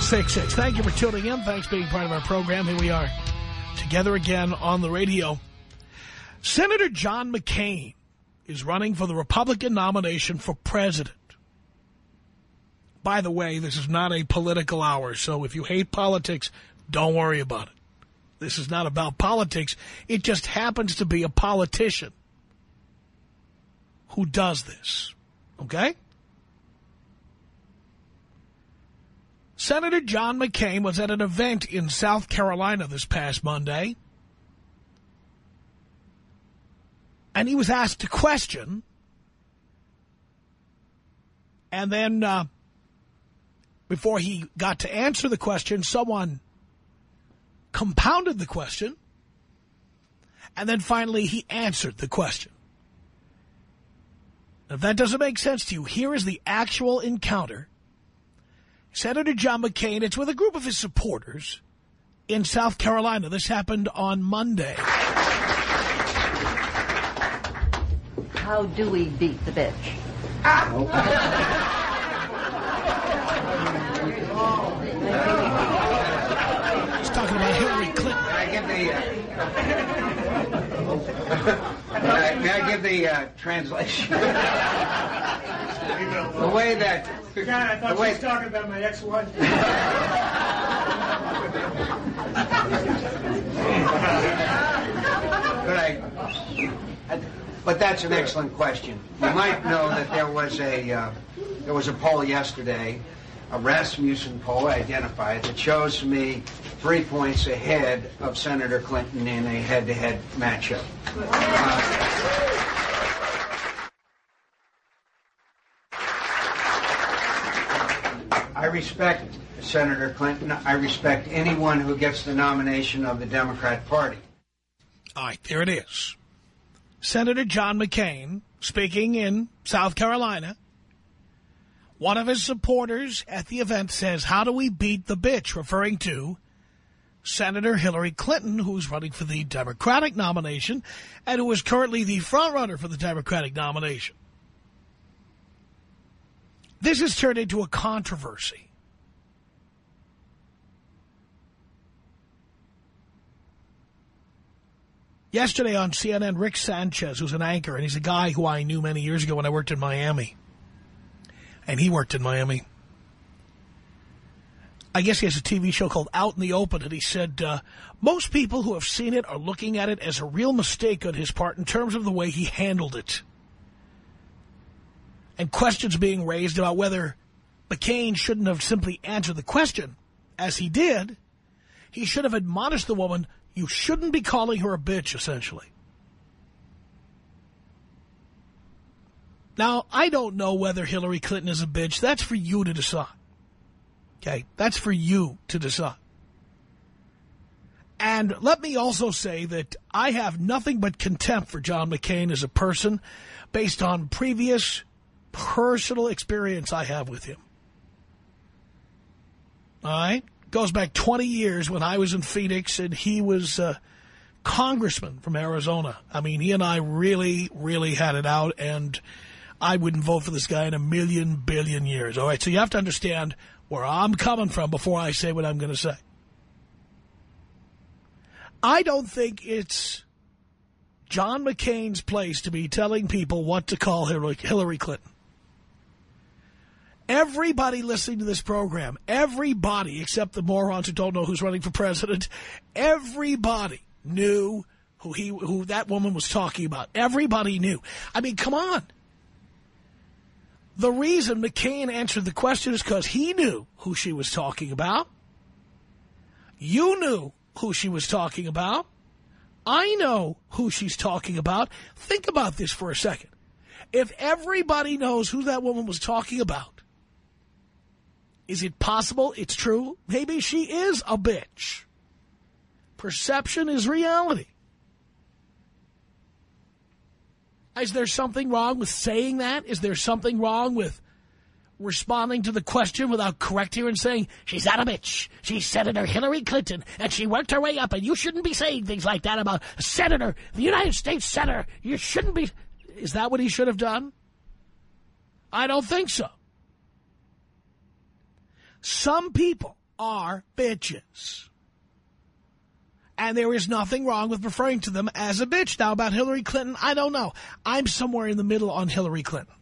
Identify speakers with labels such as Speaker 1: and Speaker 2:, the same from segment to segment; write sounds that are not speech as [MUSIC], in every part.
Speaker 1: 1-800-5800-866. Thank you for tuning in. Thanks for being part of our program. Here we are together again on the radio. Senator John McCain is running for the Republican nomination for president. By the way, this is not a political hour, so if you hate politics, don't worry about it. This is not about politics. It just happens to be a politician who does this. Okay? Senator John McCain was at an event in South Carolina this past Monday. And he was asked a question. And then, uh, before he got to answer the question, someone compounded the question. And then finally he answered the question. If that doesn't make sense to you, here is the actual encounter. Senator John McCain, it's with a group of his supporters in South Carolina. This happened on Monday.
Speaker 2: How do we beat the bitch?
Speaker 1: He's talking about Hillary Clinton.
Speaker 3: May I give the, uh, [LAUGHS] may, I, may I give the uh, translation? [LAUGHS] the way that
Speaker 4: God, I thought
Speaker 3: the
Speaker 4: she was talking about my ex-wife.
Speaker 3: but I, I- but that's an excellent question. You might know that there was a uh, there was a poll yesterday, a Rasmussen poll, I identify it, that shows me three points ahead of Senator Clinton in a head-to-head matchup. I respect Senator Clinton. I respect anyone who gets the nomination of the Democrat Party.
Speaker 1: All right, there it is. Senator John McCain speaking in South Carolina. One of his supporters at the event says, how do we beat the bitch? Referring to Senator Hillary Clinton, who's running for the Democratic nomination and who is currently the frontrunner for the Democratic nomination. This has turned into a controversy. Yesterday on CNN, Rick Sanchez, who's an anchor, and he's a guy who I knew many years ago when I worked in Miami. And he worked in Miami. I guess he has a TV show called Out in the Open, and he said, uh, most people who have seen it are looking at it as a real mistake on his part in terms of the way he handled it. And questions being raised about whether McCain shouldn't have simply answered the question, as he did. He should have admonished the woman, you shouldn't be calling her a bitch, essentially. Now, I don't know whether Hillary Clinton is a bitch. That's for you to decide. Okay? That's for you to decide. And let me also say that I have nothing but contempt for John McCain as a person based on previous personal experience I have with him. All right? Goes back 20 years when I was in Phoenix and he was uh, congressman from Arizona. I mean, he and I really, really had it out, and I wouldn't vote for this guy in a million billion years. All right, so you have to understand where I'm coming from before I say what I'm going to say. I don't think it's John McCain's place to be telling people what to call Hillary Clinton. Everybody listening to this program, everybody except the morons who don't know who's running for president, everybody knew who he who that woman was talking about. Everybody knew. I mean, come on. The reason McCain answered the question is because he knew who she was talking about. You knew who she was talking about. I know who she's talking about. Think about this for a second. If everybody knows who that woman was talking about, is it possible it's true? Maybe she is a bitch. Perception is reality. Is there something wrong with saying that? Is there something wrong with responding to the question without correcting her and saying, she's not a bitch. She's Senator Hillary Clinton, and she worked her way up, and you shouldn't be saying things like that about a senator, the United States senator. You shouldn't be... Is that what he should have done? I don't think so. Some people are bitches. And there is nothing wrong with referring to them as a bitch. Now, about Hillary Clinton, I don't know. I'm somewhere in the middle on Hillary Clinton.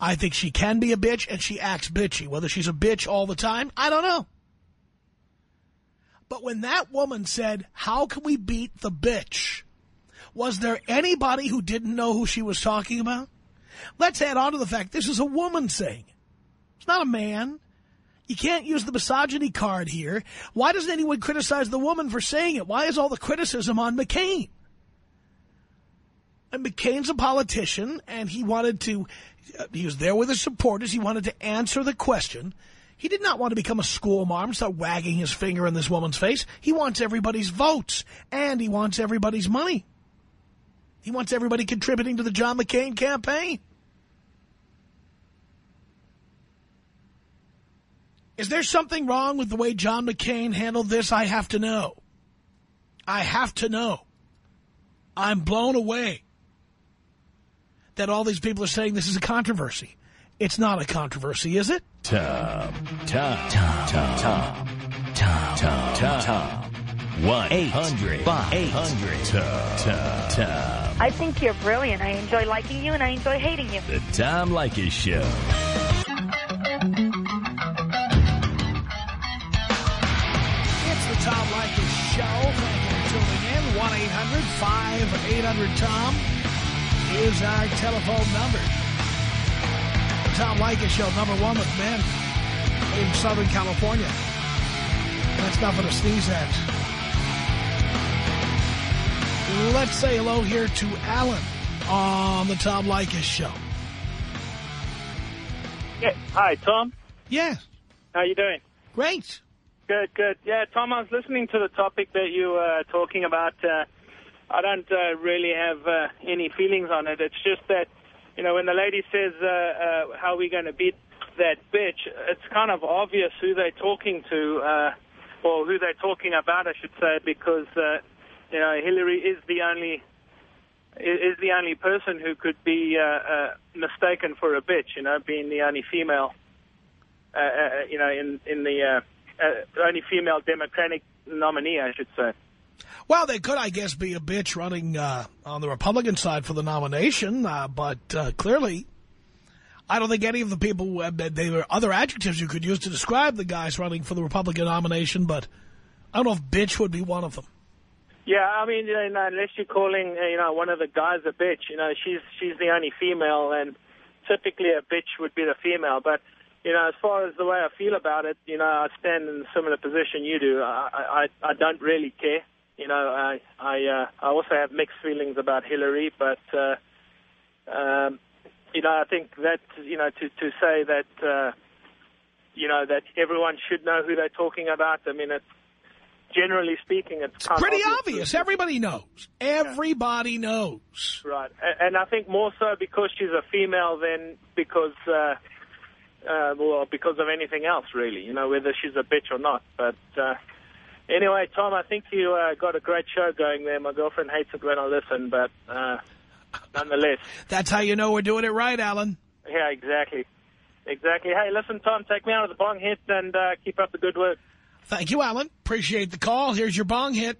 Speaker 1: I think she can be a bitch, and she acts bitchy. Whether she's a bitch all the time, I don't know. But when that woman said, how can we beat the bitch? Was there anybody who didn't know who she was talking about? Let's add on to the fact this is a woman saying it. It's not a man. You can't use the misogyny card here. Why doesn't anyone criticize the woman for saying it? Why is all the criticism on McCain? And McCain's a politician, and he wanted to, uh, he was there with his supporters. He wanted to answer the question. He did not want to become a school marm, start wagging his finger in this woman's face. He wants everybody's votes, and he wants everybody's money. He wants everybody contributing to the John McCain campaign. Is there something wrong with the way John McCain handled this? I have to know. I have to know. I'm blown away that all these people are saying this is a controversy. It's not a controversy, is it?
Speaker 5: Tom, Tom, Tom, Tom, Tom, Tom, Tom, Tom, Tom. 1-800-5800-TOM. Tom, Tom.
Speaker 6: I think you're brilliant. I enjoy liking you and I enjoy hating you.
Speaker 5: The Tom Leykis Show.
Speaker 1: 1-800-5800-TOM is our telephone number. The Tom Leykis Show, number one with men in Southern California. That's nothing to sneeze at. Let's say hello here to Alan on the Tom Leykis Show.
Speaker 4: Yeah. Hi, Tom.
Speaker 1: Yes,
Speaker 4: How you doing?
Speaker 1: great.
Speaker 4: Good, good. Yeah, Tom, I was listening to the topic that you were talking about. Uh, I don't uh, really have uh, any feelings on it. It's just that, you know, when the lady says, uh, uh, how are we going to beat that bitch, it's kind of obvious who they're talking to, uh, or who they're talking about, I should say, because, uh, you know, Hillary is the only is the only person who could be uh, uh, mistaken for a bitch, you know, being the only female, uh, uh, you know, in in the uh, uh, only female Democratic nominee, I should say.
Speaker 1: Well, they could, I guess, be a bitch running uh, on the Republican side for the nomination, uh, but uh, clearly, I don't think any of the people, uh, there are other adjectives you could use to describe the guys running for the Republican nomination, but I don't know if bitch would be one of them.
Speaker 4: Yeah, I mean, you know, unless you're calling, uh, you know, one of the guys a bitch, you know, she's she's the only female, and typically a bitch would be the female. But you know, as far as the way I feel about it, you know, I stand in a similar position you do. I I, I don't really care. You know, I I uh, I also have mixed feelings about Hillary, but uh, um, you know, I think that you know to to say that uh, you know that everyone should know who they're talking about. I mean, it's generally speaking, it's kind
Speaker 1: Pretty
Speaker 4: of
Speaker 1: obvious. Everybody knows. Everybody knows.
Speaker 4: Right, and I think more so because she's a female than because, uh, uh, well, because of anything else, really. You know, whether she's a bitch or not. But uh, anyway, Tom, I think you uh, got a great show going there. My girlfriend hates it when I listen, but uh, nonetheless,
Speaker 1: That's how you know we're doing it right, Alan.
Speaker 4: yeah, exactly, exactly. Hey, listen, Tom, take me out of the bong hit and uh, keep up the good work.
Speaker 1: Thank you, Alan. Appreciate the call. Here's your bong hit.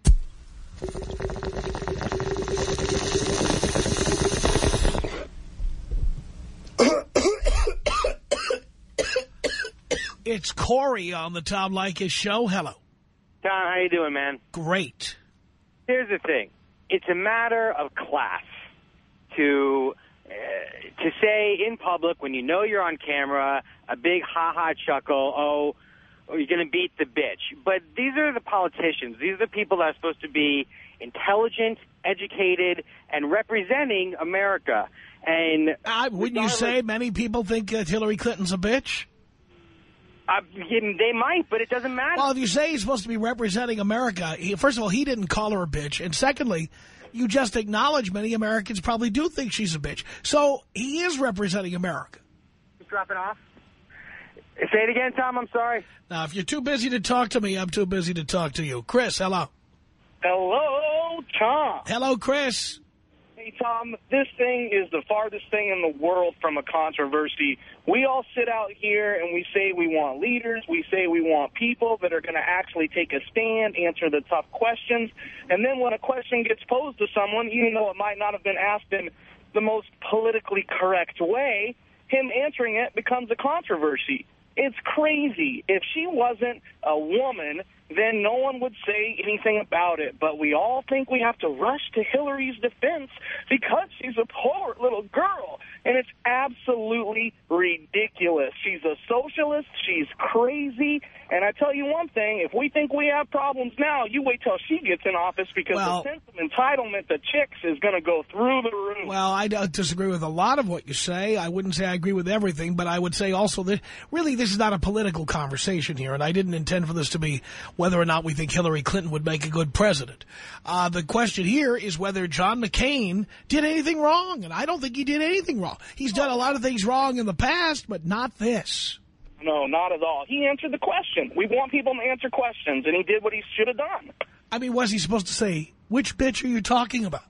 Speaker 1: [COUGHS] It's Corey on the Tom Leykis show. Hello.
Speaker 7: Tom, how you doing, man?
Speaker 1: Great.
Speaker 7: Here's the thing. It's a matter of class to uh, to say in public when you know you're on camera a big ha-ha chuckle, oh, oh you're going to beat the bitch. But these are the politicians. These are the people that are supposed to be intelligent, educated, and representing America. And
Speaker 1: uh, wouldn't you say many people think that Hillary Clinton's a bitch?
Speaker 7: Uh, they might, but it doesn't matter.
Speaker 1: Well, if you say he's supposed to be representing America, he, first of all, he didn't call her a bitch. And secondly, you just acknowledge many Americans probably do think she's a bitch. So he is representing America.
Speaker 7: Just dropping off. Say it again, Tom. I'm sorry.
Speaker 1: Now, if you're too busy to talk to me, I'm too busy to talk to you. Chris, hello.
Speaker 8: Hello, Tom.
Speaker 1: Hello, Chris.
Speaker 8: Hey, Tom, this thing is the farthest thing in the world from a controversy. We all sit out here and we say we want leaders. We say we want people that are going to actually take a stand, answer the tough questions. And then when a question gets posed to someone, even though it might not have been asked in the most politically correct way, him answering it becomes a controversy. It's crazy. If she wasn't a woman, then no one would say anything about it. But we all think we have to rush to Hillary's defense because she's a poor little girl. And it's absolutely ridiculous. She's a socialist. She's crazy. And I tell you one thing, if we think we have problems now, you wait till she gets in office because
Speaker 1: well,
Speaker 8: the sense of entitlement to chicks is going to go through the roof.
Speaker 1: Well, I don't disagree with a lot of what you say. I wouldn't say I agree with everything, but I would say also that really this is not a political conversation here, and I didn't intend for this to be whether or not we think Hillary Clinton would make a good president. Uh, the question here is whether John McCain did anything wrong, and I don't think he did anything wrong. He's done a lot of things wrong in the past, but not this.
Speaker 8: No, not at all. He answered the question. We want people to answer questions, and he did what he should have done.
Speaker 1: I mean, was he supposed to say, which bitch are you talking about?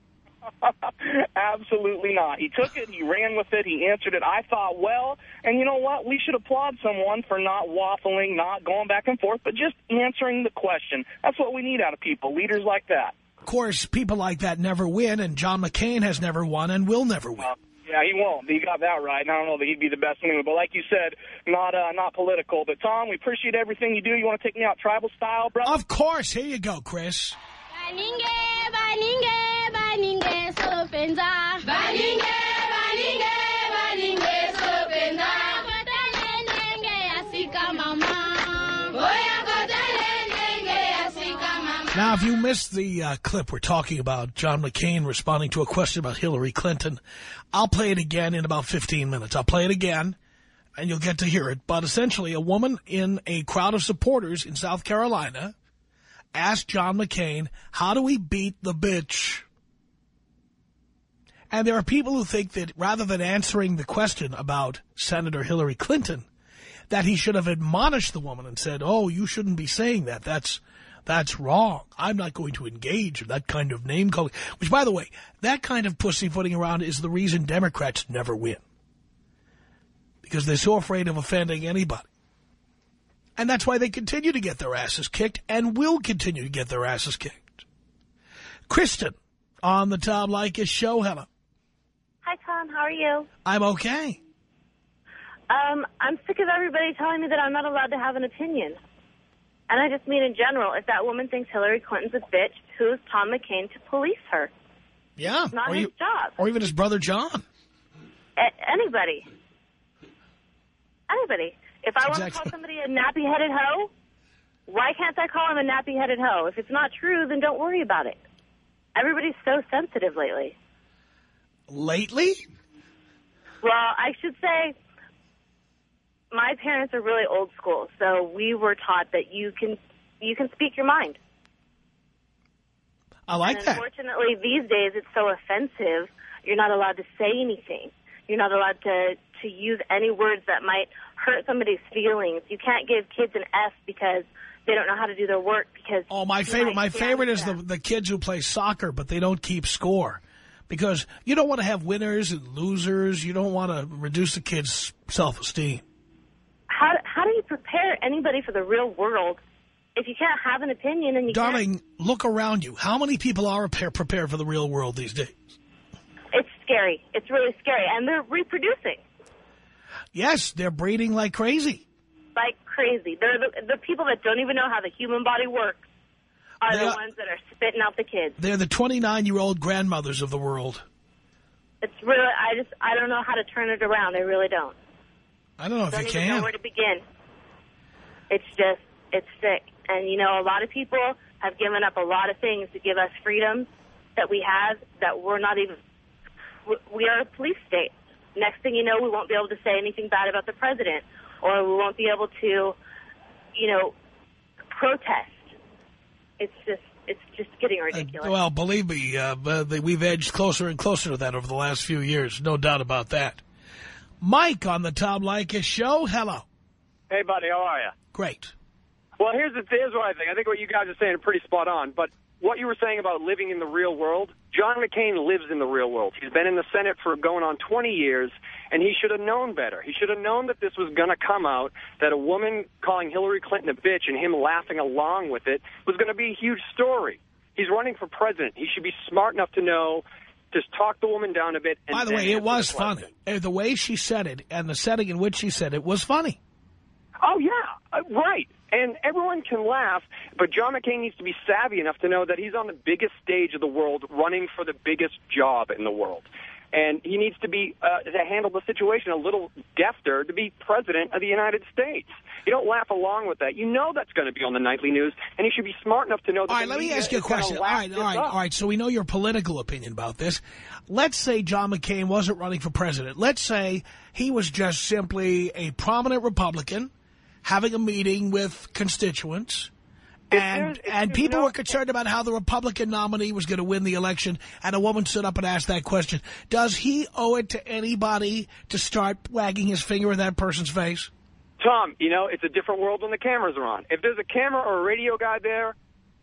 Speaker 1: [LAUGHS]
Speaker 8: Absolutely not. He took it, he ran with it, he answered it. I thought, well, and you know what? We should applaud someone for not waffling, not going back and forth, but just answering the question. That's what we need out of people, leaders like that.
Speaker 1: Of course, people like that never win, and John McCain has never won and will never win. Uh,
Speaker 8: yeah, he won't. He got that right. And I don't know that he'd be the best anyway. But like you said, not uh, not political. But, Tom, we appreciate everything you do. You want to take me out tribal style, brother?
Speaker 1: Of course. Here you go, Chris. Now, if you missed the uh, clip we're talking about, John McCain responding to a question about Hillary Clinton, I'll play it again in about 15 minutes. I'll play it again, and you'll get to hear it. But essentially, a woman in a crowd of supporters in South Carolina asked John McCain, how do we beat the bitch? And there are people who think that rather than answering the question about Senator Hillary Clinton, that he should have admonished the woman and said, oh, you shouldn't be saying that. That's that's wrong. I'm not going to engage in that kind of name calling. Which, by the way, that kind of pussyfooting around is the reason Democrats never win. Because they're so afraid of offending anybody. And that's why they continue to get their asses kicked and will continue to get their asses kicked. Kristen on the Tom Leykis show. Hello.
Speaker 9: Hi, Tom. How are you?
Speaker 1: I'm okay.
Speaker 9: Um, I'm sick of everybody telling me that I'm not allowed to have an opinion. And I just mean in general, if that woman thinks Hillary Clinton's a bitch, who's Tom McCain to police her?
Speaker 1: Yeah.
Speaker 9: It's not
Speaker 1: or
Speaker 9: his
Speaker 1: you,
Speaker 9: job.
Speaker 1: Or even his brother John.
Speaker 9: A anybody. Anybody. If I
Speaker 1: exactly.
Speaker 9: want to call somebody a nappy-headed hoe, why can't I call him a nappy-headed hoe? If it's not true, then don't worry about it. Everybody's so sensitive lately.
Speaker 1: Lately?
Speaker 9: Well, I should say my parents are really old school, so we were taught that you can you can speak your mind.
Speaker 1: I like
Speaker 9: and
Speaker 1: that.
Speaker 9: Unfortunately, these days it's so offensive. You're not allowed to say anything. You're not allowed to to use any words that might hurt somebody's feelings. You can't give kids an F because they don't know how to do their work because
Speaker 1: Oh, my favorite my favorite is the the kids who play soccer but they don't keep score. Because you don't want to have winners and losers. You don't want to reduce the kids' self-esteem
Speaker 9: how how do you prepare anybody for the real world if you can't have an opinion and you
Speaker 1: Darling,
Speaker 9: can't...
Speaker 1: look around you. How many people are prepared for the real world these days?
Speaker 9: It's scary. It's really scary. And they're reproducing.
Speaker 1: Yes, they're breeding like crazy.
Speaker 9: like crazy. They're the, the people that don't even know how the human body works are
Speaker 1: They
Speaker 9: the
Speaker 1: are-
Speaker 9: ones that are spitting out the kids.
Speaker 1: They're the 29-year-old grandmothers of the world.
Speaker 9: It's really, I just, I don't know how to turn it around. I really don't.
Speaker 1: I don't know if
Speaker 9: don't
Speaker 1: you
Speaker 9: even know where to begin. It's just, it's sick. And, you know, a lot of people have given up a lot of things to give us freedoms that we have that we're not even, we are a police state. Next thing you know, we won't be able to say anything bad about the president, or we won't be able to, you know, protest. It's just, it's just getting ridiculous.
Speaker 1: Well, believe me, uh, we've edged closer and closer to that over the last few years. No doubt about that. Mike on the Tom Leykis show. Hello.
Speaker 10: Hey, buddy, how are you?
Speaker 1: Great.
Speaker 10: Well, here's, the, here's what I think. I think what you guys are saying is pretty spot on. But what you were saying about living in the real world, John McCain lives in the real world. He's been in the Senate for going on 20 years, and he should have known better. He should have known that this was going to come out, that a woman calling Hillary Clinton a bitch and him laughing along with it was going to be a huge story. He's running for president. He should be smart enough to know, just talk the woman down a bit. And
Speaker 1: By the way, it was
Speaker 10: the
Speaker 1: funny. The way she said it and the setting in which she said it was funny.
Speaker 10: Oh, yeah, uh, right. And everyone can laugh, but John McCain needs to be savvy enough to know that he's on the biggest stage of the world running for the biggest job in the world. And he needs to be, uh, to handle the situation a little defter to be president of the United States. You don't laugh along with that. You know that's going to be on the nightly news, and he should be smart enough to know that
Speaker 1: All right, let me ask you a question. All right, all right,
Speaker 10: up.
Speaker 1: all right. So we know your political opinion about this. Let's say John McCain wasn't running for president. Let's say he was just simply a prominent Republican having a meeting with constituents. And, and people were concerned about how the Republican nominee was going to win the election, and a woman stood up and asked that question. Does he owe it to anybody to start wagging his finger in that person's face?
Speaker 10: Tom, you know, it's a different world when the cameras are on. If there's a camera or a radio guy there,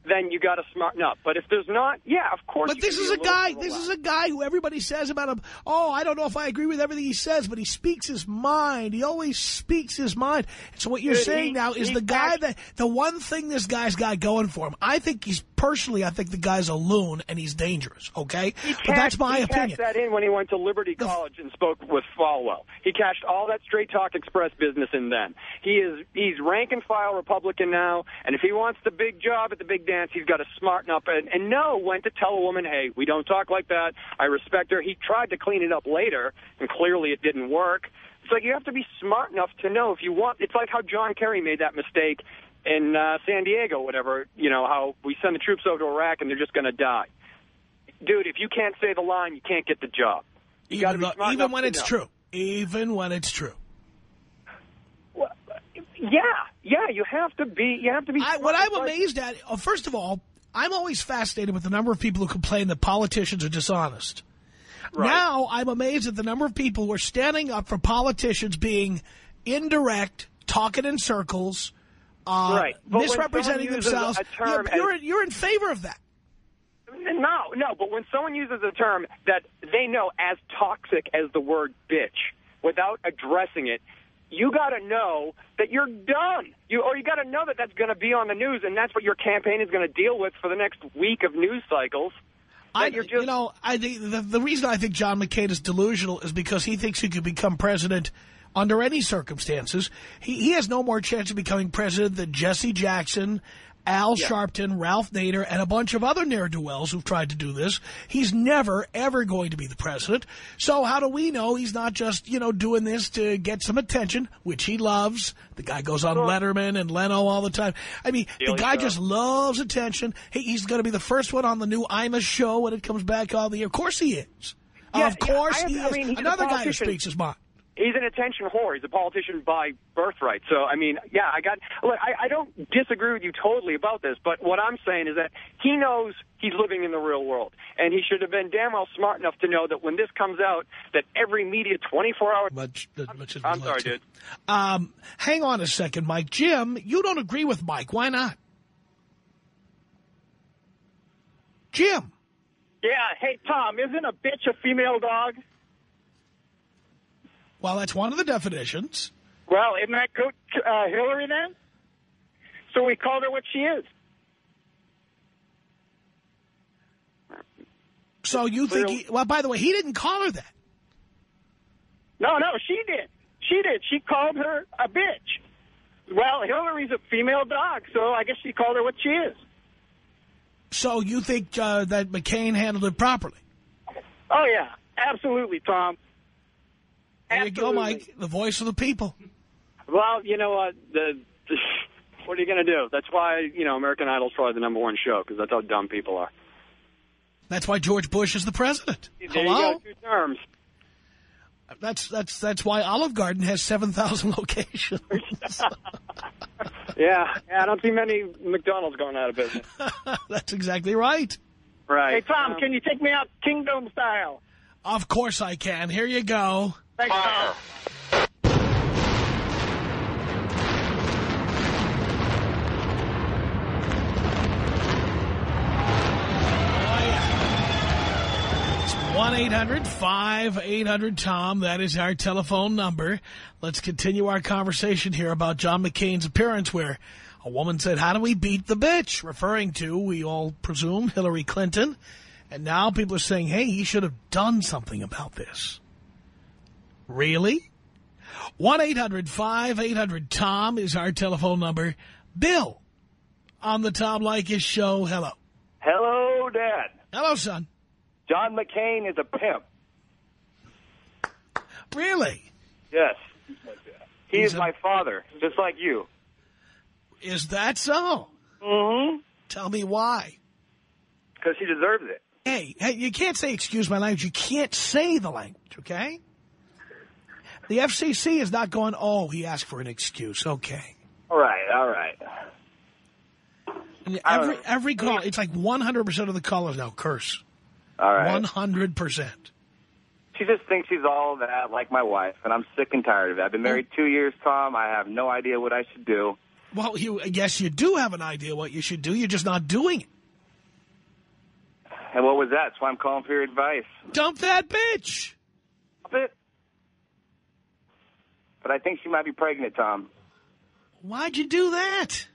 Speaker 10: then you got to smarten up. But if there's not, yeah, of course.
Speaker 1: But this is a guy, this is a guy who everybody says about him, oh, I don't know if I agree with everything he says, but he speaks his mind. He always speaks his mind. So what you're
Speaker 10: Dude,
Speaker 1: saying
Speaker 10: he-
Speaker 1: now is the guy that, the one thing this guy's got going for him, I think he's, personally, I think the guy's a loon and he's dangerous, okay?
Speaker 10: He
Speaker 1: But that's
Speaker 10: cashed-
Speaker 1: my
Speaker 10: he
Speaker 1: opinion.
Speaker 10: cashed that in when he went to Liberty College and spoke with Falwell. He cashed all that Straight Talk Express business in then. He is he's rank and file Republican now, and if he wants the big job at the big dance, he's got to smarten up and, and know when to tell a woman, hey, we don't talk like that. I respect her. He tried to clean it up later, and clearly it didn't work. It's like you have to be smart enough to know if you want. It's like how John Kerry made that mistake in uh, San Diego, whatever. You know how we send the troops over to Iraq and they're just going to die dude, if you can't say the line, you can't get the job. You
Speaker 1: even though- even when it's
Speaker 10: know.
Speaker 1: true. Even when it's true.
Speaker 10: Yeah, yeah, you have to be. You have to be.
Speaker 1: I, what I'm amazed at, uh, first of all, I'm always fascinated with the number of people who complain that politicians are dishonest. Now I'm amazed at the number of people who are standing up for politicians being indirect, talking in circles, uh,
Speaker 10: Right. But
Speaker 1: misrepresenting themselves. you're,
Speaker 10: as-
Speaker 1: you're in favor of that.
Speaker 10: No, no, but when someone uses a term that they know as toxic as the word bitch without addressing it, you got to know that you're done. You or you got to know that that's going to be on the news, and that's what your campaign is going to deal with for the next week of news cycles.
Speaker 1: I,
Speaker 10: you're
Speaker 1: you know, I think the, the reason I think John McCain is delusional is because he thinks he could become president under any circumstances. He, he has no more chance of becoming president than Jesse Jackson, Al Sharpton, Ralph Nader, and a bunch of other ne'er-do-wells who've tried to do this. He's never, ever going to be the president. So how do we know he's not just, you know, doing this to get some attention, which he loves? The guy goes on Letterman and Leno all the time. I mean, the guy
Speaker 10: Show.
Speaker 1: just loves attention. He, he's going to be the first one on the new Imus show when it comes back on the air. Of course he is.
Speaker 10: Yeah,
Speaker 1: of
Speaker 10: yeah,
Speaker 1: course
Speaker 10: I have-
Speaker 1: he
Speaker 10: I
Speaker 1: is.
Speaker 10: mean,
Speaker 1: Another guy who speaks his mind.
Speaker 10: He's an attention whore. He's a politician by birthright. So, I mean, yeah, I got. Look, I, I don't disagree with you totally about this, but what I'm saying is that he knows he's living in the real world, and he should have been damn well smart enough to know that when this comes out, that every media 24 hours.
Speaker 1: Much, much as
Speaker 10: I'm
Speaker 1: we'd
Speaker 10: sorry,
Speaker 1: to.
Speaker 10: dude.
Speaker 1: Um, hang on a second, Mike. Jim, you don't agree with Mike. Why not? Jim.
Speaker 11: Yeah. Hey, Tom, isn't a bitch a female dog?
Speaker 1: Well, that's one of the definitions.
Speaker 11: Well, isn't that Coach uh, Hillary then? So we called her what she is.
Speaker 1: So you think he, well, by the way, he didn't call her that.
Speaker 11: No, no, she did. She did. She called her a bitch. Well, Hillary's a female dog, so I guess she called her what she is.
Speaker 1: So you think uh, that McCain handled it properly?
Speaker 11: Oh, yeah. Absolutely, Tom.
Speaker 1: There you go, Mike, the voice of the people.
Speaker 10: Well, you know what? The, the what are you going to do? That's why you know American Idol's probably the number one show because that's how dumb people are.
Speaker 1: That's why George Bush is the president.
Speaker 10: There
Speaker 1: Hello?
Speaker 10: you go, two terms.
Speaker 1: That's that's that's why Olive Garden has seven thousand [LAUGHS] locations. [LAUGHS]
Speaker 10: Yeah, yeah. I don't see many McDonald's going out of business. [LAUGHS]
Speaker 1: that's exactly right.
Speaker 10: Right.
Speaker 11: Hey, Tom,
Speaker 10: Um,
Speaker 11: can you take me out Kingdom style?
Speaker 1: Of course I can. Here you go.
Speaker 11: Thanks, Tom.
Speaker 1: It's 1-800-5800-TOM. That is our telephone number. Let's continue our conversation here about John McCain's appearance where a woman said, how do we beat the bitch? Referring to, we all presume, Hillary Clinton. And now people are saying, hey, he should have done something about this. Really? 1-800-5800-TOM is our telephone number. Bill on the Tom Leykis show. Hello.
Speaker 12: Hello, Dad.
Speaker 1: Hello, son.
Speaker 12: John McCain is a pimp.
Speaker 1: Really?
Speaker 12: Yes. He
Speaker 1: He's
Speaker 12: is
Speaker 1: a-
Speaker 12: my father, just like you.
Speaker 1: Is that so?
Speaker 12: Mm-hmm.
Speaker 1: Tell me why.
Speaker 12: Because he deserves it.
Speaker 1: Hey, hey, you can't say excuse my language. You can't say the language, okay? The FCC is not going, oh, he asked for an excuse. Okay.
Speaker 12: All right, all right.
Speaker 1: And every
Speaker 12: know.
Speaker 1: every call, it's like 100% of the callers now curse.
Speaker 12: All right.
Speaker 1: 100%.
Speaker 12: She just thinks she's all that, like my wife, and I'm sick and tired of it. I've been married two years, Tom. I have no idea what I should do.
Speaker 1: Well, you yes, you do have an idea what you should do. You're just not doing it.
Speaker 12: And what was that? That's why I'm calling for your advice.
Speaker 1: Dump that bitch.
Speaker 12: Stop it. But I think she might be pregnant, Tom.
Speaker 1: Why'd you do that?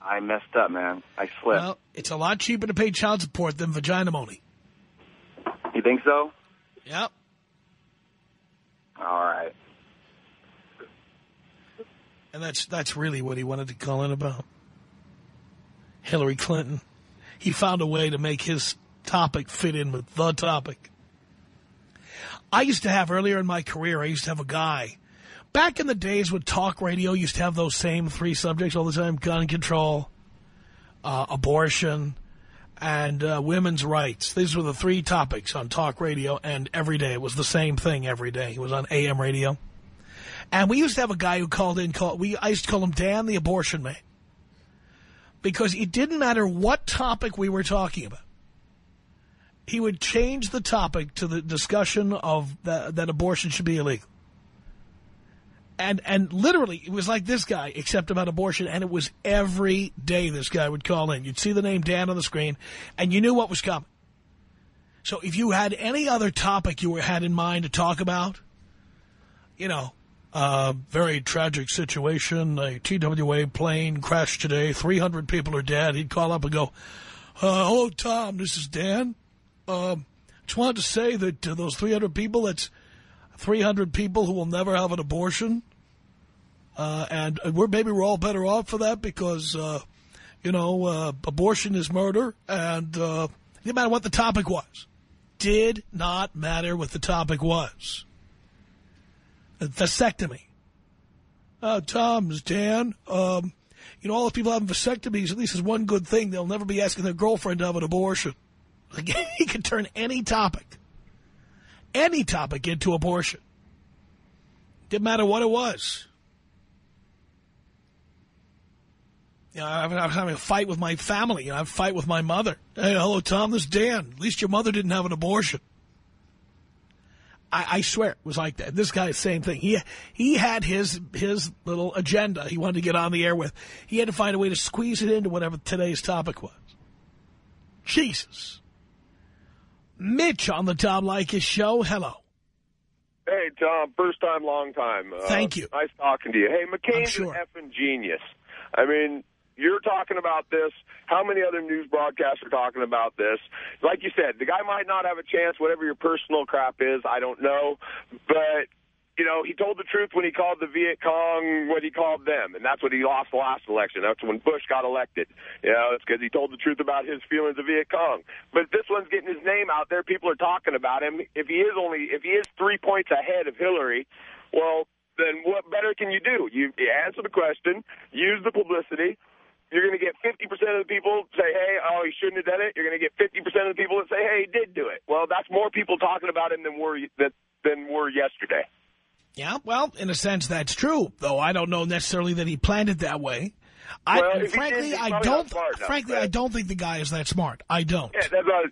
Speaker 12: I messed up, man. I slipped.
Speaker 1: Well, it's a lot cheaper to pay child support than vagina money.
Speaker 12: you think so?
Speaker 1: Yep.
Speaker 12: All right.
Speaker 1: And that's that's really what he wanted to call in about. Hillary Clinton. He found a way to make his topic fit in with the topic. I used to have, earlier in my career, I used to have a guy. Back in the days when talk radio used to have those same three subjects all the time, gun control, uh, abortion, and uh, women's rights. These were the three topics on talk radio, and every day it was the same thing every day. It was on AM radio. And we used to have a guy who called in, we, I used to call him Dan the Abortion Man. Because it didn't matter what topic we were talking about. He would change the topic to the discussion of the, that abortion should be illegal. And and literally, it was like this guy, except about abortion, and it was every day this guy would call in. You'd see the name Dan on the screen, and you knew what was coming. So if you had any other topic you had in mind to talk about, you know, uh, very tragic situation, a TWA plane crashed today, 300 people are dead, he'd call up and go, uh, hello, Tom, this is Dan. Um, just wanted to say that uh, those 300 people, that's 300 people who will never have an abortion. Uh, and we're maybe we're all better off for that because, uh, you know, uh, abortion is murder. And uh, didn't matter what the topic was. Did not matter what the topic was. Vasectomy. Uh, Tom's Dan. Um, you know, all those people having vasectomies, at least is one good thing. They'll never be asking their girlfriend to have an abortion. Like, [LAUGHS] he could turn any topic, any topic into abortion. Didn't matter what it was. You know, I was having a fight with my family, and I have a fight with my mother. Hey, hello, Tom, this is Dan. At least your mother didn't have an abortion. I, I swear it was like that. This guy, same thing. He he had his his little agenda he wanted to get on the air with. He had to find a way to squeeze it into whatever today's topic was. Jesus. Mitch on the Tom Leykis show. Hello.
Speaker 13: Hey, Tom, first time, long time. Uh,
Speaker 1: Thank you.
Speaker 13: Nice talking to you. Hey, McCain's
Speaker 1: sure.
Speaker 13: an effing genius. I mean, you're talking about this. How many other news broadcasts are talking about this? Like you said, the guy might not have a chance, whatever your personal crap is, I don't know. But you know, he told the truth when he called the Viet Cong what he called them, and that's what he lost the last election. That's when Bush got elected. You know, it's because he told the truth about his feelings of Viet Cong. But this one's getting his name out there. People are talking about him. If he is only, if he is three points ahead of Hillary, well, then what better can you do? You, you answer the question, use the publicity. You're going to get 50% of the people say, hey, oh, he shouldn't have done it. You're going to get 50% of the people that say, hey, he did do it. Well, that's more people talking about him than were, that than were yesterday.
Speaker 1: Yeah, well, in a sense, that's true, though I don't know necessarily that he planned it that way. I,
Speaker 13: Well,
Speaker 1: frankly,
Speaker 13: did,
Speaker 1: I don't.
Speaker 13: enough,
Speaker 1: frankly, I don't think the guy is that smart. I don't.
Speaker 13: Yeah, that's all.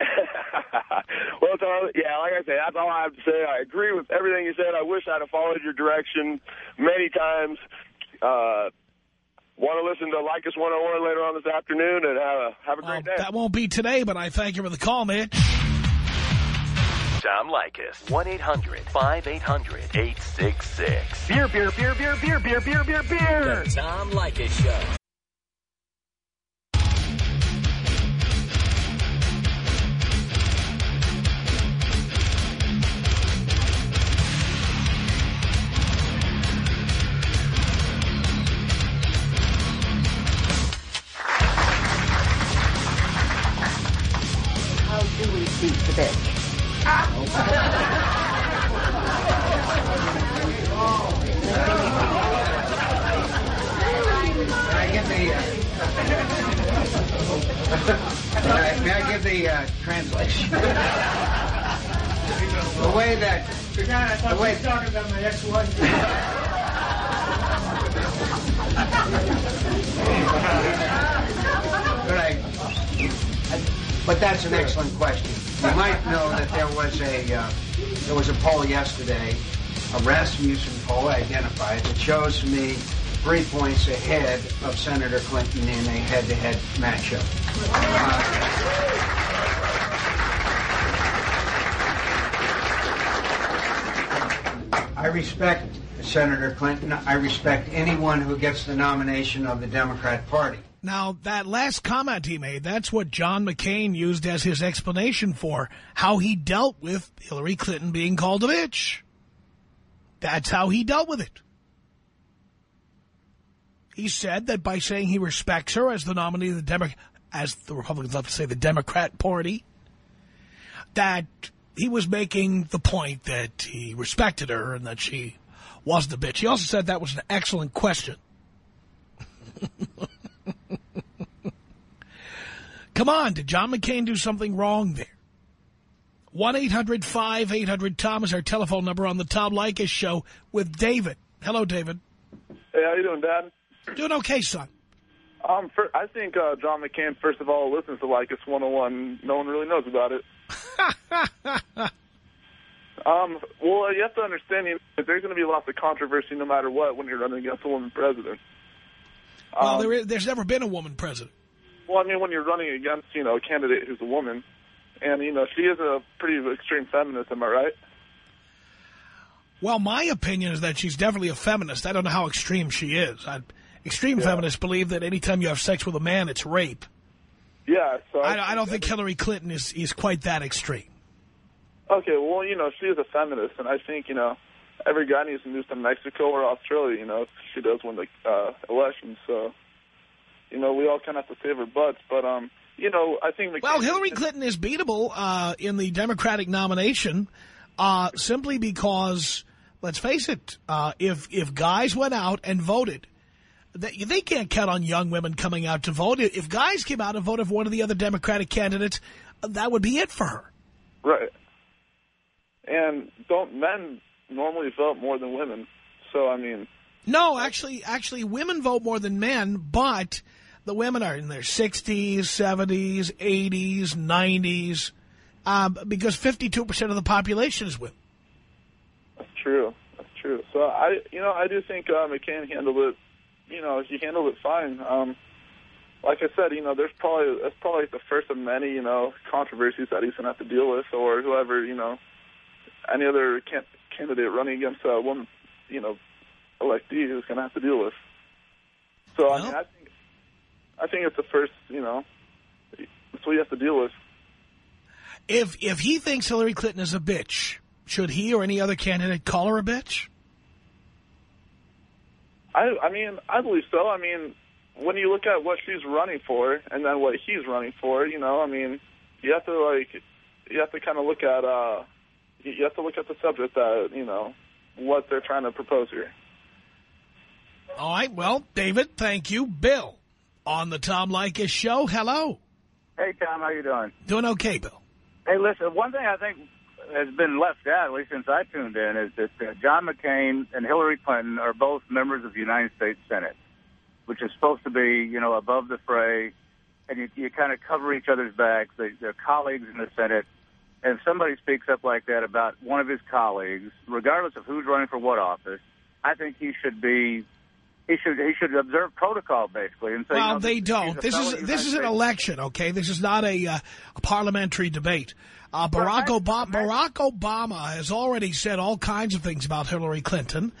Speaker 13: [LAUGHS] well, so, yeah, like I say, that's all I have to say. I agree with everything you said. I wish I'd have followed your direction many times. Uh, want to listen to Leykis 101 later on this afternoon, and have a, have a great day.
Speaker 1: That won't be today, but I thank you for the call, Mitch.
Speaker 5: Tom Leykis. 1-800-5800-866.
Speaker 14: Beer, beer, beer, beer, beer, beer, beer, beer, beer.
Speaker 5: The Tom Leykis Show.
Speaker 3: Yesterday, a Rasmussen poll identified, that shows me three points ahead of Senator Clinton in a head-to-head matchup. Uh, I respect Senator Clinton. I respect anyone who gets the nomination of the Democrat Party.
Speaker 1: Now, that last comment he made, that's what John McCain used as his explanation for how he dealt with Hillary Clinton being called a bitch. That's how he dealt with it. He said that by saying he respects her as the nominee of the Democrat, as the Republicans love to say, the Democrat Party, that he was making the point that he respected her and that she wasn't a bitch. He also said that was an excellent question. [LAUGHS] Come on, did John McCain do something wrong there? 1-800-5800-TOM is our telephone number on the Tom Leykis Show with David. Hello, David.
Speaker 15: Hey, how you doing, Dad?
Speaker 1: Doing okay, son.
Speaker 15: Um, for, I think uh, John McCain, first of all, listens to Leykis 101. No one really knows about it. [LAUGHS] um, well, you have to understand you know, there's going to be lots of controversy no matter what when you're running against a woman president.
Speaker 1: Well,
Speaker 15: Um,
Speaker 1: there is, there's never been a woman president.
Speaker 15: Well, I mean, when you're running against, you know, a candidate who's a woman, and, you know, she is a pretty extreme feminist, am I right?
Speaker 1: Well, my opinion is that she's definitely a feminist. I don't know how extreme she is. I, extreme feminists believe that anytime you have sex with a man, it's rape.
Speaker 15: Yeah, so...
Speaker 1: I, I don't think Hillary Clinton is, is quite that extreme.
Speaker 15: Okay, well, you know, she is a feminist, and I think, you know, every guy needs to move to Mexico or Australia, you know, if she does win the uh, election. So, you know, we all kind of have to save her butts. But, um, you know, I think...
Speaker 1: Well, Hillary Clinton is beatable uh, in the Democratic nomination uh, simply because, let's face it, uh, if if guys went out and voted, they, they can't count on young women coming out to vote. If guys came out and voted for one of the other Democratic candidates, that would be it for her.
Speaker 15: Right. And don't men normally vote more than women? So, I mean...
Speaker 1: No, actually, actually, women vote more than men, but the women are in their 60s, 70s, 80s, 90s, um, because 52% of the population is women.
Speaker 15: That's true. That's true. So I, you know, I do think uh, McCain handled it. You know, he handled it fine. Um, like I said, you know, there's probably that's probably the first of many, you know, controversies that he's gonna have to deal with, or whoever, you know, any other can- candidate running against a woman, you know, electee who's gonna have to deal with. So I mean, I think, I think it's the first, you know, that's what you have to deal with.
Speaker 1: If if he thinks Hillary Clinton is a bitch, Should he or any other candidate call her a bitch?
Speaker 15: I, I mean, I believe so. I mean, when you look at what she's running for and then what he's running for, you know, I mean, you have to like, you have to kind of look at, uh, you you have to look at the subject that, you know, what they're trying to propose here.
Speaker 1: All right, well, David, thank you. Bill, on the Tom Leykis show, hello.
Speaker 16: Hey, Tom, how you doing?
Speaker 1: Doing okay, Bill.
Speaker 16: Hey, listen, one thing I think has been left out, at least since I tuned in, is that uh, John McCain and Hillary Clinton are both members of the United States Senate, which is supposed to be, you know, above the fray, and you, you kind of cover each other's backs. They, they're colleagues in the Senate. And if somebody speaks up like that about one of his colleagues, regardless of who's running for what office, I think he should be he should he should observe protocol basically and say.
Speaker 1: Well,
Speaker 16: you know,
Speaker 1: they don't. This is
Speaker 16: United
Speaker 1: this is an
Speaker 16: States-
Speaker 1: election, okay? This is not a, uh, a parliamentary debate. Uh, Barack Obama Barack Obama has already said all kinds of things about Hillary Clinton,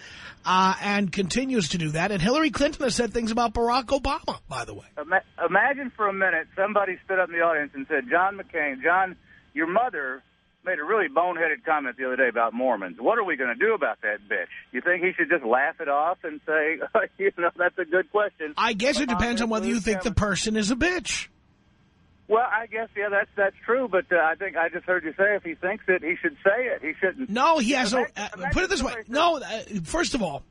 Speaker 1: uh, and continues to do that. And Hillary Clinton has said things about Barack Obama, by the way.
Speaker 16: Ima- Imagine for a minute somebody stood up in the audience and said, John McCain, John, your mother made a really boneheaded comment the other day about Mormons. What are we going to do about that bitch? You think he should just laugh it off and say, [LAUGHS] you know, that's a good question?
Speaker 1: I guess it depends on whether you think the person is a bitch.
Speaker 16: Well, I guess, yeah, that's that's true, but uh, I think I just heard you say if he thinks it, he should say it. He shouldn't.
Speaker 1: No, he has.
Speaker 16: Imagine-
Speaker 1: a, uh, put it this way. No, uh, first of all,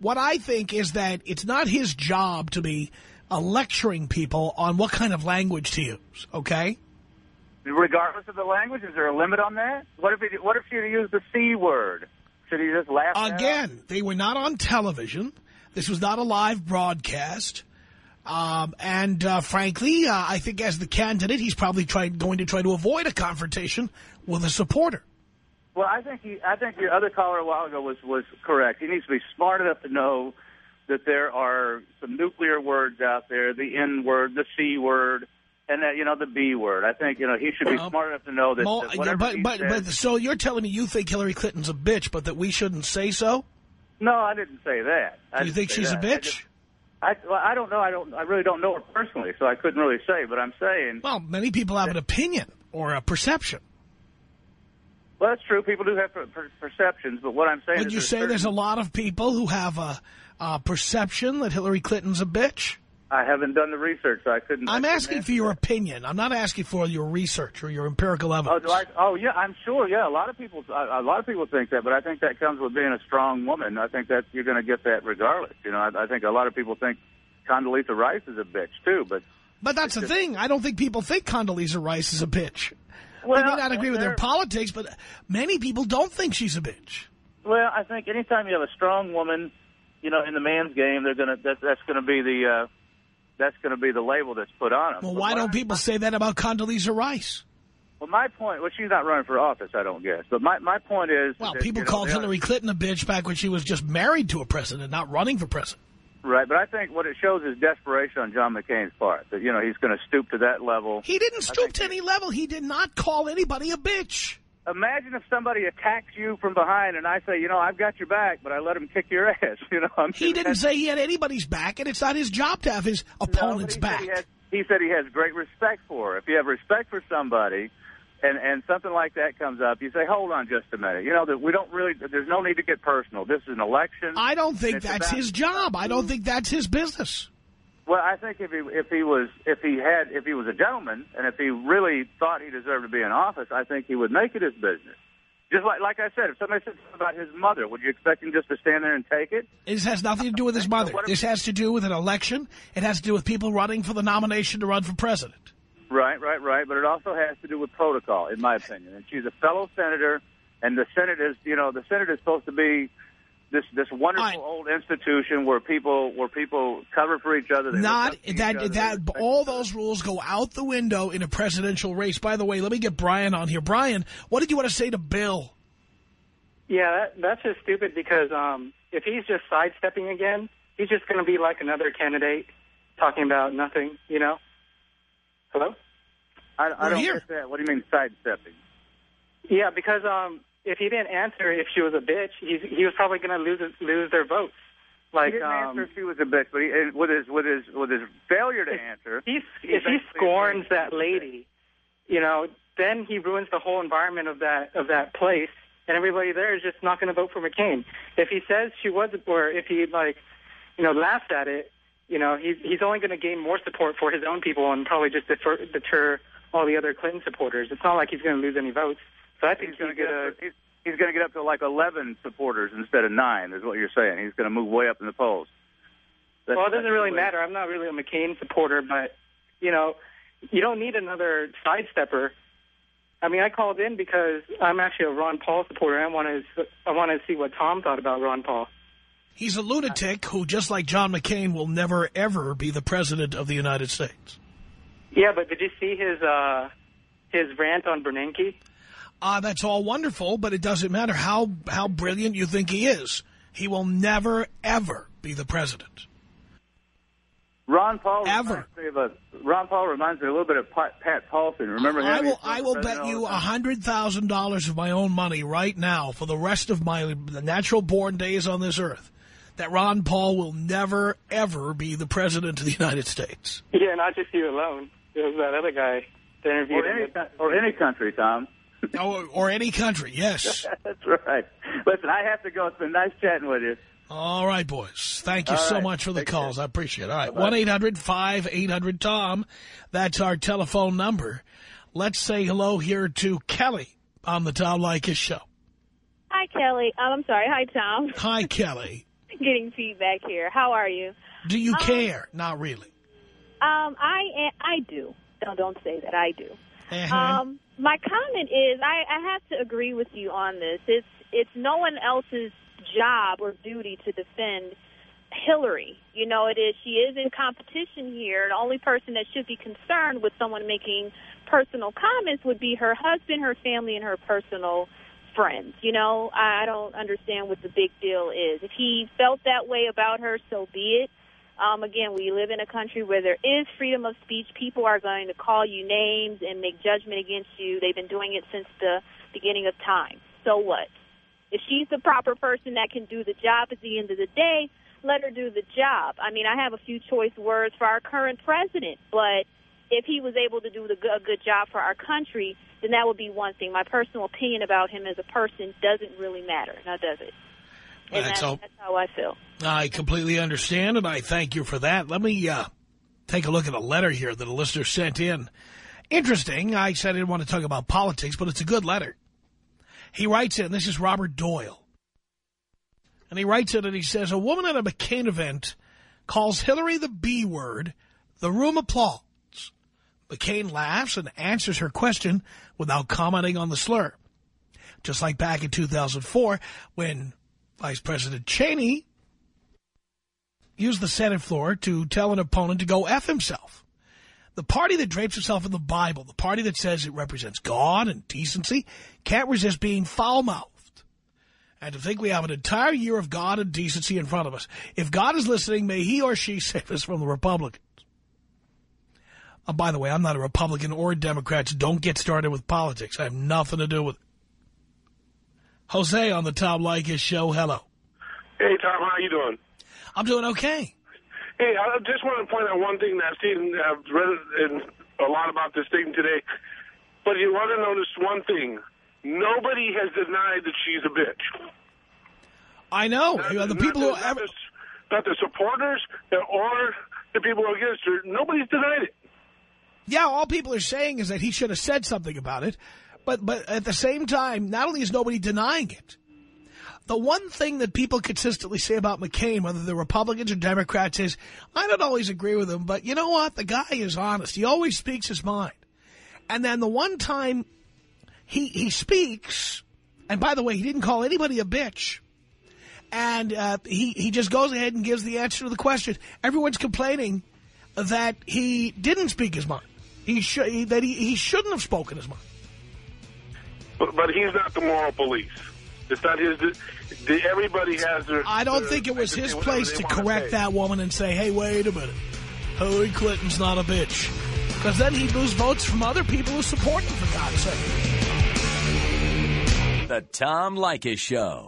Speaker 1: what I think is that it's not his job to be lecturing people on what kind of language to use. Okay.
Speaker 16: Regardless of the language, is there a limit on that? What if he, what if he used the c word? Should he just laugh?
Speaker 1: Again, they were not on television. This was not a live broadcast. Um, and uh, frankly, uh, I think as the candidate, he's probably tried, going to try to avoid a confrontation with a supporter.
Speaker 16: Well, I think he, I think your other caller a while ago was was correct. He needs to be smart enough to know that there are some nuclear words out there, the N word, the C word, and that you know the B word. I think you know he should be
Speaker 1: Well,
Speaker 16: smart enough to know that,
Speaker 1: Well,
Speaker 16: that whatever
Speaker 1: but but
Speaker 16: says-
Speaker 1: but so you're telling me you think Hillary Clinton's a bitch, but that we shouldn't say so?
Speaker 16: no, I didn't say that. I
Speaker 1: you think she's a
Speaker 16: that. I
Speaker 1: bitch?
Speaker 16: just- I, well, I don't know. I don't. I really don't know her personally, so I couldn't really say. But I'm saying.
Speaker 1: Well, many people have an opinion or a perception.
Speaker 16: Well, that's true. People do have per- per- perceptions, but what I'm saying
Speaker 1: Would you
Speaker 16: there's
Speaker 1: say there's a lot of people who have a, a perception that Hillary Clinton's a bitch?
Speaker 16: I haven't done the research, so I couldn't. I
Speaker 1: I'm
Speaker 16: couldn't
Speaker 1: asking for your opinion. I'm not asking for your research or your empirical
Speaker 16: Oh,
Speaker 1: evidence.
Speaker 16: do I, oh yeah, I'm sure. Yeah, a lot of people, a, lot of people think that, but I think that comes with being a strong woman. I think that you're going to get that regardless. You know, I, I think a lot of people think Condoleezza Rice is a bitch too, but
Speaker 1: But that's the thing. I don't think people think Condoleezza Rice is a bitch.
Speaker 16: Well,
Speaker 1: they may not agree with their politics, but many people don't think she's a bitch.
Speaker 16: well, I think anytime you have a strong woman, you know, in the man's game, they're gonna that, that's going to be the uh, that's going to be the label that's put on them.
Speaker 1: Well, why don't people say that about Condoleezza Rice?
Speaker 16: Well, my point, well, she's not running for office, I don't guess, but my my point is,
Speaker 1: Well,
Speaker 16: that,
Speaker 1: people
Speaker 16: you know,
Speaker 1: called Hillary Clinton a bitch back when she was just married to a president, not running for president.
Speaker 16: Right, but I think what it shows is desperation on John McCain's part. That you know he's going to stoop to that level.
Speaker 1: He didn't stoop to any level. He did not call anybody a bitch.
Speaker 16: Imagine if somebody attacks you from behind, and I say, you know, I've got your back, but I let him kick your [LAUGHS] ass. You know, I'm
Speaker 1: He didn't say he had anybody's back, and it's not his job to have his opponent's
Speaker 16: he
Speaker 1: back.
Speaker 16: Said he, has, he said he has great respect for her. If you have respect for somebody, and and something like that comes up, you say, hold on just a minute. You know that we don't really. There's no need to get personal. This is an election.
Speaker 1: I don't think that's his job. I don't think that's his business.
Speaker 16: Well, I think if he if he was if he had if he was a gentleman and if he really thought he deserved to be in office, I think he would make it his business. Just like like I said, if somebody said something about his mother, would you expect him just to stand there and take it?
Speaker 1: This has nothing to do with his mother. This has to do with an election. It has to do with people running for the nomination to run for president.
Speaker 16: Right, right, right. But it also has to do with protocol, in my opinion. And she's a fellow senator, and the Senate is, you know, the Senate is supposed to be this this wonderful old institution where people where people cover for each other. They
Speaker 1: Not
Speaker 16: up to each
Speaker 1: that
Speaker 16: other,
Speaker 1: that all those rules go out the window in a presidential race. By the way, let me get Brian on here. Brian, what did you want to say to Bill?
Speaker 17: Yeah, that, that's just stupid because um, if he's just sidestepping again, he's just going to be like another candidate talking about nothing, you know? Hello?
Speaker 16: I, I don't
Speaker 17: here.
Speaker 16: get that. What do you mean sidestepping?
Speaker 17: Yeah, because um, if he didn't answer if she was a bitch, he's, he was probably going to lose lose their votes. Like,
Speaker 16: he didn't
Speaker 17: um,
Speaker 16: answer if she was a bitch, but he, with his with his with his failure to answer,
Speaker 17: he's,
Speaker 16: he
Speaker 17: if he scorns that lady, you know, then he ruins the whole environment of that of that place. and everybody there is just not going to vote for McCain. If he says she was, or if he like, you know, laughs at it, you know, he's he's only going to gain more support for his own people and probably just defer, deter all the other Clinton supporters. It's not like he's going to lose any votes. So I think
Speaker 16: he's going to get a. He's, he's going to get up to like 11 supporters instead of nine, is what you're saying. He's going to move way up in the polls. That's,
Speaker 17: well, it doesn't really matter. I'm not really a McCain supporter, but you know, you don't need another sidestepper. I mean, I called in because I'm actually a Ron Paul supporter. I wanted to, I wanted to see what Tom thought about Ron Paul.
Speaker 1: He's a lunatic who, just like John McCain, will never, ever be the president of the United States.
Speaker 17: Yeah, but did you see his uh, his rant on Bernanke?
Speaker 1: Uh, that's all wonderful, but it doesn't matter how, how brilliant you think he is. He will never, ever be the president.
Speaker 16: Ron Paul
Speaker 1: Ever.
Speaker 16: reminds me of a, Ron Paul reminds me a little bit of Pat, Pat Paulsen. Remember him?
Speaker 1: I will, I will bet you a hundred thousand dollars of my own money right now for the rest of my the natural born days on this earth that Ron Paul will never ever be the president of the United States.
Speaker 17: Yeah, not just you alone. There was that other guy that interviewed
Speaker 16: Or any, or any country, Tom. [LAUGHS]
Speaker 1: or, or any country, yes. [LAUGHS]
Speaker 16: That's right. Listen, I have to go. It's been nice chatting with you.
Speaker 1: All right, boys. Thank you
Speaker 16: All
Speaker 1: so
Speaker 16: right.
Speaker 1: much for the
Speaker 16: Take
Speaker 1: calls. I appreciate it. All right,
Speaker 16: Bye-bye.
Speaker 1: 1-800-5800-TOM. That's our telephone number. Let's say hello here to Kelly on the Tom Leykis Show.
Speaker 18: Hi, Kelly. Um, I'm sorry. Hi, Tom. [LAUGHS]
Speaker 1: Hi, Kelly.
Speaker 18: Getting feedback here. How are you?
Speaker 1: Do you
Speaker 18: Um,
Speaker 1: care? Not really.
Speaker 18: Um, I I do. No, don't say that. I do.
Speaker 1: Uh-huh.
Speaker 18: Um, my comment is I, I have to agree with you on this. It's it's no one else's job or duty to defend Hillary. You know, it is she is in competition here. The only person that should be concerned with someone making personal comments would be her husband, her family, and her personal friends. You know, I I don't understand what the big deal is. If he felt that way about her, so be it. Um, again, we live in a country where there is freedom of speech. People are going to call you names and make judgment against you. They've been doing it since the beginning of time. So what? If she's the proper person that can do the job at the end of the day, let her do the job. I mean, I have a few choice words for our current president, but if he was able to do the, a good job for our country, then that would be one thing. My personal opinion about him as a person doesn't really matter, now does it? And
Speaker 1: That's
Speaker 18: that's,
Speaker 1: all.
Speaker 18: that's how I feel.
Speaker 1: I completely understand, and I thank you for that. Let me uh, take a look at a letter here that a listener sent in. Interesting. I said I didn't want to talk about politics, but it's a good letter. He writes in, this is Robert Doyle. And he writes it and he says, a woman at a McCain event calls Hillary the B word. The room applauds. McCain laughs and answers her question without commenting on the slur. Just like back in 2004 when Vice President Cheney used the Senate floor to tell an opponent to go F himself. The party that drapes itself in the Bible, the party that says it represents God and decency, can't resist being foul-mouthed. And to think we have an entire year of God and decency in front of us. If God is listening, may he or she [LAUGHS] save us from the Republicans. Uh, by the way, I'm not a Republican or a Democrat, so don't get started with politics. I have nothing to do with it. Jose on the Tom Leykis show. Hello.
Speaker 19: Hey, Tom, how you doing?
Speaker 1: I'm doing okay.
Speaker 19: Hey, I just want to point out one thing that I've seen, I've read a lot about this thing today. But you want to notice one thing. Nobody has denied that she's a bitch.
Speaker 1: I know.
Speaker 19: Not,
Speaker 1: the people who
Speaker 19: not, the, not the supporters uh, or the people who are against her. Nobody's denied it.
Speaker 1: Yeah, all people are saying is that he should have said something about it. But but at the same time, not only is nobody denying it, the one thing that people consistently say about McCain, whether they're Republicans or Democrats, is, I don't always agree with him, but you know what? The guy is honest. He always speaks his mind. And then the one time he, he speaks, and by the way, he didn't call anybody a bitch, and uh, he, he just goes ahead and gives the answer to the question. Everyone's complaining that he didn't speak his mind. He should he, that he, he shouldn't have spoken his mind.
Speaker 19: But, but he's not the moral police. It's not his. The, the, everybody has their.
Speaker 1: I don't
Speaker 19: their,
Speaker 1: think it was his place to
Speaker 19: wanna
Speaker 1: correct that woman and say, hey, wait a minute. Hillary Clinton's not a bitch. Because then he'd lose votes from other people who support him, for God's sake.
Speaker 5: The Tom Leykis Show.